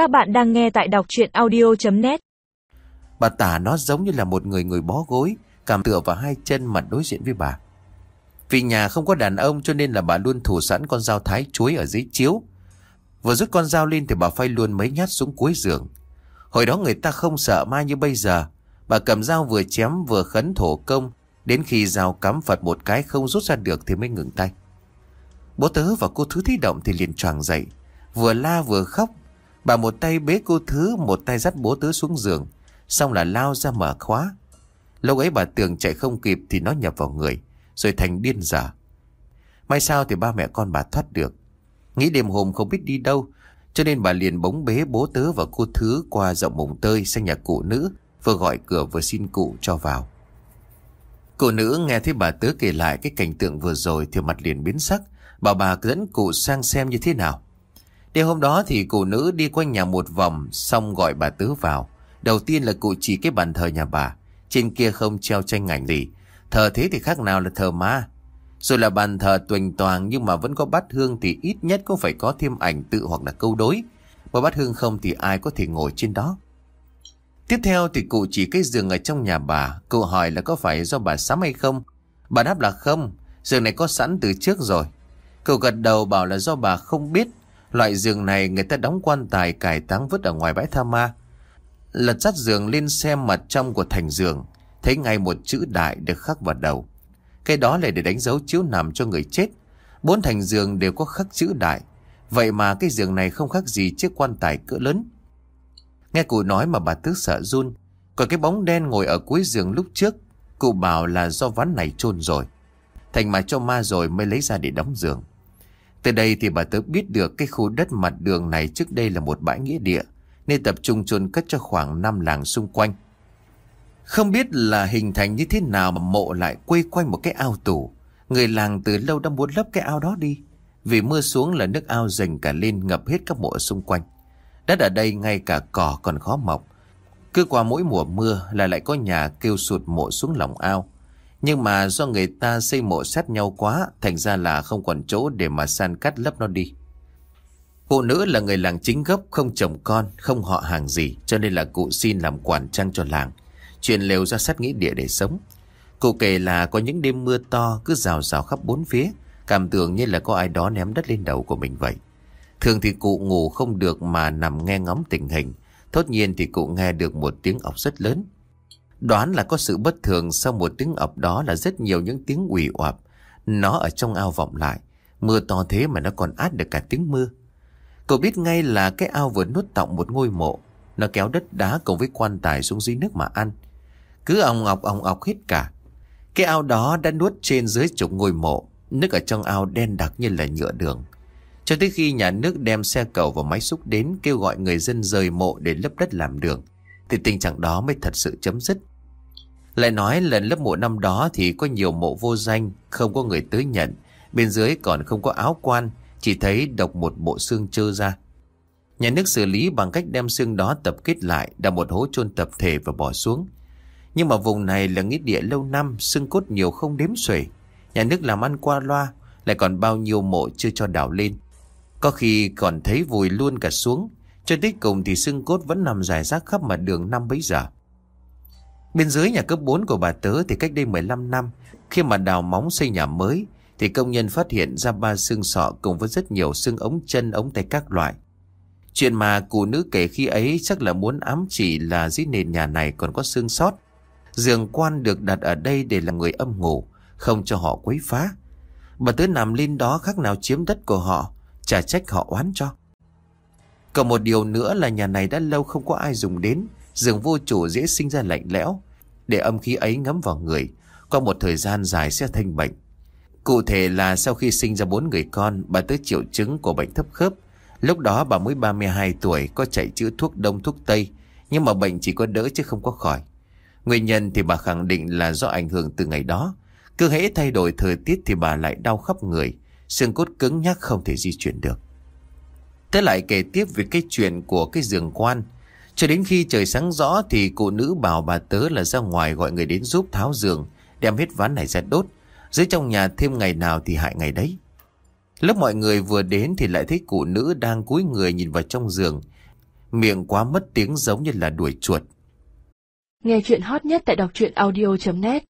Các bạn đang nghe tại đọc chuyện audio.net Bà tả nó giống như là một người người bó gối, cảm tựa vào hai chân mặt đối diện với bà. Vì nhà không có đàn ông cho nên là bà luôn thủ sẵn con dao thái chuối ở dưới chiếu. Vừa rút con dao lên thì bà phay luôn mấy nhát xuống cuối giường. Hồi đó người ta không sợ ma như bây giờ. Bà cầm dao vừa chém vừa khấn thổ công, đến khi dao cắm Phật một cái không rút ra được thì mới ngừng tay. Bố tớ và cô Thứ thấy động thì liền choàng dậy, vừa la vừa khóc. Bà một tay bế cô Thứ, một tay dắt bố tớ xuống giường, xong là lao ra mở khóa. lâu ấy bà tưởng chạy không kịp thì nó nhập vào người, rồi thành điên dở. May sao thì ba mẹ con bà thoát được. Nghĩ đêm hôm không biết đi đâu, cho nên bà liền bóng bế bố tớ và cô Thứ qua rộng mồng tơi sang nhà cụ nữ, vừa gọi cửa vừa xin cụ cho vào. Cụ nữ nghe thấy bà tớ kể lại cái cảnh tượng vừa rồi thì mặt liền biến sắc, bảo bà dẫn cụ sang xem như thế nào. Đêm hôm đó thì cụ nữ đi quanh nhà một vòng xong gọi bà tứ vào. Đầu tiên là cụ chỉ cái bàn thờ nhà bà, trên kia không treo tranh ảnh gì. Thờ thế thì khác nào là thờ ma. Rồi là bàn thờ tuỳnh toàn nhưng mà vẫn có bát hương thì ít nhất cũng phải có thêm ảnh tự hoặc là câu đối. Mà bát hương không thì ai có thể ngồi trên đó. Tiếp theo thì cụ chỉ cái giường ở trong nhà bà. Cụ hỏi là có phải do bà sắm hay không? Bà đáp là không. Giường này có sẵn từ trước rồi. Cụ gật đầu bảo là do bà không biết. Loại giường này người ta đóng quan tài cải táng vứt ở ngoài bãi tha ma. Lật dắt giường lên xem mặt trong của thành giường. Thấy ngay một chữ đại được khắc vào đầu. Cái đó là để đánh dấu chiếu nằm cho người chết. Bốn thành giường đều có khắc chữ đại. Vậy mà cái giường này không khác gì chiếc quan tài cỡ lớn. Nghe cụ nói mà bà tứ sợ run. Còn cái bóng đen ngồi ở cuối giường lúc trước, cụ bảo là do ván này chôn rồi. Thành mà cho ma rồi mới lấy ra để đóng giường. Từ đây thì bà tớ biết được cái khu đất mặt đường này trước đây là một bãi nghĩa địa, nên tập trung chôn cất cho khoảng 5 làng xung quanh. Không biết là hình thành như thế nào mà mộ lại quây quanh một cái ao tủ. Người làng từ lâu đã muốn lấp cái ao đó đi. Vì mưa xuống là nước ao dành cả lên ngập hết các mộ xung quanh. Đất ở đây ngay cả cỏ còn khó mọc. Cứ qua mỗi mùa mưa là lại có nhà kêu sụt mộ xuống lòng ao. Nhưng mà do người ta xây mộ sát nhau quá, thành ra là không còn chỗ để mà san cắt lấp nó đi. Phụ nữ là người làng chính gốc, không chồng con, không họ hàng gì, cho nên là cụ xin làm quản trang cho làng. Chuyện lều ra sát nghĩa địa để sống. Cụ kể là có những đêm mưa to cứ rào rào khắp bốn phía, cảm tưởng như là có ai đó ném đất lên đầu của mình vậy. Thường thì cụ ngủ không được mà nằm nghe ngóng tình hình. Thốt nhiên thì cụ nghe được một tiếng ọc rất lớn. Đoán là có sự bất thường sau một tiếng ập đó là rất nhiều những tiếng ủy oạp. Nó ở trong ao vọng lại. Mưa to thế mà nó còn át được cả tiếng mưa. Cậu biết ngay là cái ao vừa nuốt tọng một ngôi mộ. Nó kéo đất đá cùng với quan tài xuống dưới nước mà ăn. Cứ ong ọc ong ọc hết cả. Cái ao đó đã nuốt trên dưới chục ngôi mộ. Nước ở trong ao đen đặc như là nhựa đường. Cho tới khi nhà nước đem xe cầu và máy xúc đến kêu gọi người dân rời mộ để lấp đất làm đường, thì tình trạng đó mới thật sự chấm dứt. Lại nói lần lớp mộ năm đó thì có nhiều mộ vô danh, không có người tới nhận, bên dưới còn không có áo quan, chỉ thấy độc một bộ xương trơ ra. Nhà nước xử lý bằng cách đem xương đó tập kết lại, đặt một hố chôn tập thể và bỏ xuống. Nhưng mà vùng này là nghĩa địa lâu năm, xương cốt nhiều không đếm xuể. Nhà nước làm ăn qua loa, lại còn bao nhiêu mộ chưa cho đào lên. Có khi còn thấy vùi luôn cả xuống Cho tới cùng thì xương cốt vẫn nằm dài rác khắp mặt đường năm bấy giờ Bên dưới nhà cấp 4 của bà Tớ thì cách đây 15 năm, Khi mà đào móng xây nhà mới, Thì công nhân phát hiện ra ba xương sọ cùng với rất nhiều xương ống chân, ống tay các loại. Chuyện mà cụ nữ kể khi ấy chắc là muốn ám chỉ là dưới nền nhà này còn có xương sót. Giường quan được đặt ở đây để là người âm ngủ, Không cho họ quấy phá. Bà Tớ nằm lên đó khác nào chiếm đất của họ, Chả trách họ oán cho. Còn một điều nữa là nhà này đã lâu không có ai dùng đến. Giường vô chủ dễ sinh ra lạnh lẽo, Để âm khí ấy ngấm vào người. Qua một thời gian dài sẽ thành bệnh. Cụ thể là sau khi sinh ra bốn người con, Bà tới triệu chứng của bệnh thấp khớp. Lúc đó bà mới 32 tuổi, Có chạy chữa thuốc đông thuốc tây. Nhưng mà bệnh chỉ có đỡ chứ không có khỏi. Nguyên nhân thì bà khẳng định là do ảnh hưởng từ ngày đó. Cứ hễ thay đổi thời tiết thì bà lại đau khắp người. Xương cốt cứng nhắc không thể di chuyển được. Thế lại kể tiếp về cái chuyện của cái giường quan. Cho đến khi trời sáng rõ thì cụ nữ bảo bà tớ là ra ngoài gọi người đến giúp tháo giường, đem hết ván này ra đốt. Dưới trong nhà thêm ngày nào thì hại ngày đấy. Lúc mọi người vừa đến thì lại thấy cụ nữ đang cúi người nhìn vào trong giường. Miệng quá mất tiếng giống như là đuổi chuột. Nghe chuyện hot nhất tại đọc truyện audio.net